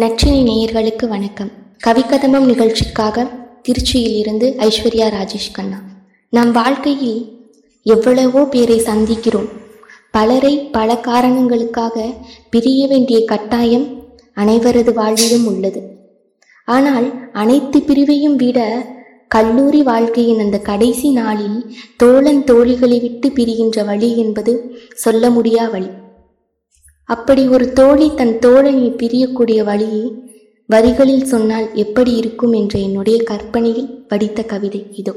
நச்சினை நேயர்களுக்கு வணக்கம். கவிக்கதமம் நிகழ்ச்சிக்காக திருச்சியிலிருந்து ஐஸ்வர்யா ராஜேஷ் கண்ணா. நம் வாழ்க்கையில் எவ்வளவோ பேரை சந்திக்கிறோம். பலரை பல காரணங்களுக்காக பிரிய வேண்டிய கட்டாயம் அனைவரது வாழ்விலும் உள்ளது. ஆனால் அனைத்து பிரிவையும் விட கல்லூரி வாழ்க்கையின் அந்த கடைசி நாளில் தோழன் தோழிகளை விட்டு பிரிகின்ற வழி என்பது சொல்ல முடியா வழி? அப்படி ஒரு தோழி தன் தோழனை பிரியக்கூடிய வழியை வரிகளில் சொன்னால் எப்படி இருக்கும் என்ற என்னுடைய கற்பனையில் படித்த கவிதை இதோ.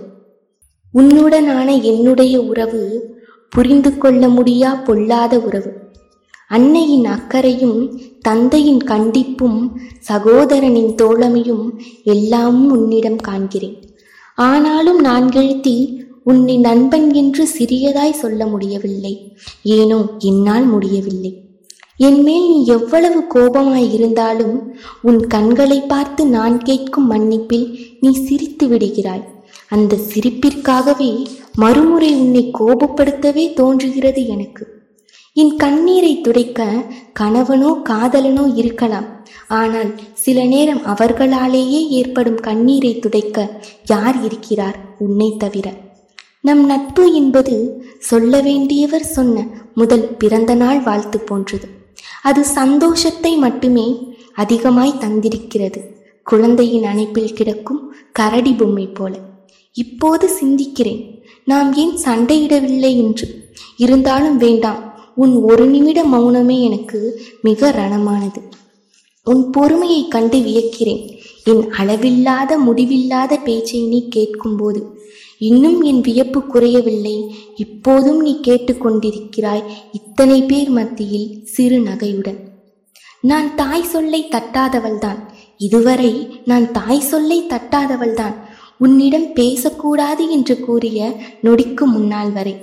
உன்னுடனான என்னுடைய உறவு புரிந்து கொள்ள முடியா பொல்லாத உறவு. அன்னையின் அக்கறையும் தந்தையின் கண்டிப்பும் சகோதரனின் தோழமையும் எல்லாமும் உன்னிடம் காண்கிறேன். ஆனாலும் நான் எழுத்தி உன்னை நண்பன் என்று சிறியதாய் சொல்ல முடியவில்லை. ஏனோ என்னால் முடியவில்லை. என்மேல் நீ எவ்வளவு கோபமாய் இருந்தாலும் உன் கண்களை பார்த்து நான் கேட்கும் மன்னிப்பில் நீ சிரித்து விடுகிறாய். அந்த சிரிப்பிற்காகவே மறுமுறை உன்னை கோபப்படுத்தவே தோன்றுகிறது எனக்கு. என் கண்ணீரை துடைக்க கணவனோ காதலனோ இருக்கலாம். ஆனால் சில நேரம் அவர்களாலேயே ஏற்படும் கண்ணீரை துடைக்க யார் இருக்கிறார் உன்னை தவிர. நம் நட்பு என்பது சொல்ல வேண்டியவர் சொன்ன முதல் பிறந்த நாள் வாழ்த்து போன்றது. அது சந்தோஷத்தை மட்டுமே அதிகமாய் தந்திருக்கிறது. குழந்தையின் அணைப்பில் கிடக்கும் கரடி பொம்மை போல. இப்போது சிந்திக்கிறேன். நாம் ஏன் சண்டையிடவில்லை என்று? இருந்தாலும் வேண்டாம். உன் ஒரு நிமிட மௌனமே எனக்கு மிக ரணமானது. உன் பொறுமையை கண்டு வியக்கிறேன். என் அளவில்லாத முடிவில்லாத பேச்சை நீ கேட்கும்போது இன்னும் என் வியப்பு குறையவில்லை. இப்போதும் நீ கேட்டுக்கொண்டிருக்கிறாய் இத்தனை பேர் மத்தியில் சிறு நகையுடன். நான் தாய் சொல்லை தட்டாதவள்தான். இதுவரை நான் தாய் சொல்லை தட்டாதவள்தான். உன்னிடம் பேசக்கூடாது என்று கூறிய நொடிக்கு முன்னால் வரை.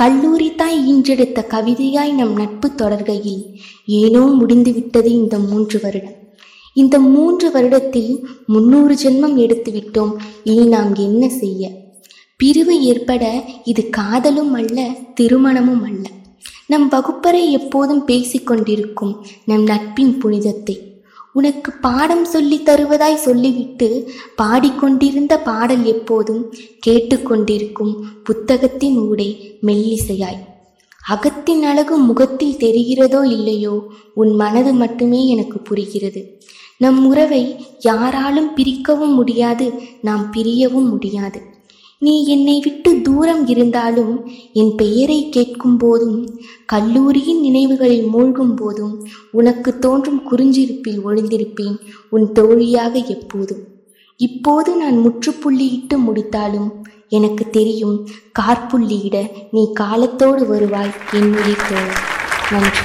கல்லூரி தாய் ஈன்றெடுத்த கவிதையாய் நம் நட்பு தொடர்கையில் ஏனோ முடிந்துவிட்டது இந்த மூன்று வருடம். இந்த மூன்று வருடத்தில் முன்னூறு ஜென்மம் எடுத்துவிட்டோம். இனி நாம் என்ன செய்ய? பிரிவு ஏற்பட இது காதலும் அல்ல திருமணமும் அல்ல. நம் வகுப்பறை எப்போதும் பேசிக்கொண்டிருக்கும் நம் நட்பின் புனிதத்தை. உனக்கு பாடம் சொல்லி தருவதாய் சொல்லிவிட்டு பாடிக்கொண்டிருந்த பாடல் எப்போதும் கேட்டுக்கொண்டிருக்கும் புத்தகத்தின் ஊடே மெல்லிசையாய். அகத்தின் அழகு முகத்தில் தெரிகிறதோ இல்லையோ உன் மனது மட்டுமே எனக்கு புரிகிறது. நம் உறவை யாராலும் பிரிக்கவும் முடியாது நாம் பிரியவும் முடியாது. நீ என்னை விட்டு தூரம் இருந்தாலும் என் பெயரை கேட்கும் போதும் கல்லூரியின் நினைவுகளில் மூழ்கும் போதும் உனக்கு தோன்றும் குறிஞ்சிருப்பில் ஒளிந்திருப்பேன் உன் தோழியாக எப்போதும். இப்போது நான் முற்றுப்புள்ளியிட்டு முடித்தாலும் எனக்கு தெரியும் கார்புள்ளியிட நீ காலத்தோடு வருவாய் என் உயிர் நன்றி.